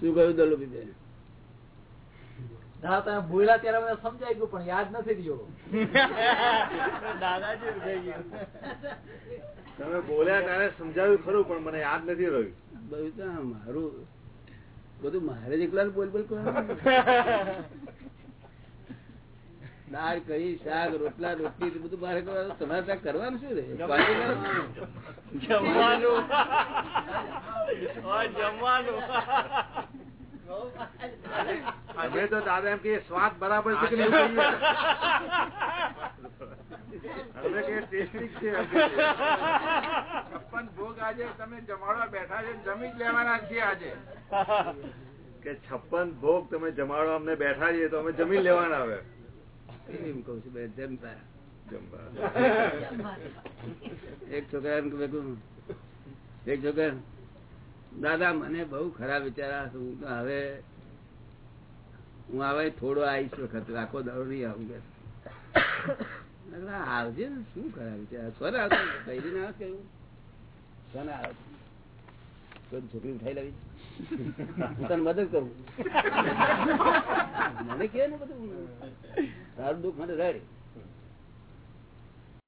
શું કહ્યું દલોભી બેન દાદા બોલ્યા ત્યારે મને સમજાઈ ગયું પણ યાદ નથી રહ્યો. દાદાજી તમે બોલ્યા ત્યારે સમજાવ્યું ખરું પણ મને યાદ નથી રહ્યું. બધું મારું બધું મારે જ એકલા બોલ બોલ કરવાનું. દાળ કઢી શાક રોટલા રોટલી બધું બહાર કરવાનું તમારે ત્યાં કરવાનું શું રે? જમવાનું. જમવાનું. અમે તો દાદા એમ કે સ્વાદ બરાબર છે કે નહીં એવું કહીએ. અમે કે ટેસ્ટિંગ છે છપ્પન ભોગ આજે તમે જમાડવા બેઠા છે જમી જ લેવાના છીએ આજે. કે છપ્પન ભોગ તમે જમાડવા અમને બેઠા છીએ તો અમે જમીન લેવાના હવે. એમ કઉ છું જમવા એક છોકરા એક છોકરા દાદા મને બહુ ખરાબ વિચાર હવે હું આવે થોડો આવીશ વખત રાખો દાડો નહીં આવું કે. આવજે ને શું ખરાબ વિચાર સ્વર આવતો કઈ ના કેવું સોને આવે છોકરી ઉઠાઈ લાવી હું તને મદદ કરું. મને કે ને બધું. તારું દુઃખ મને રહે.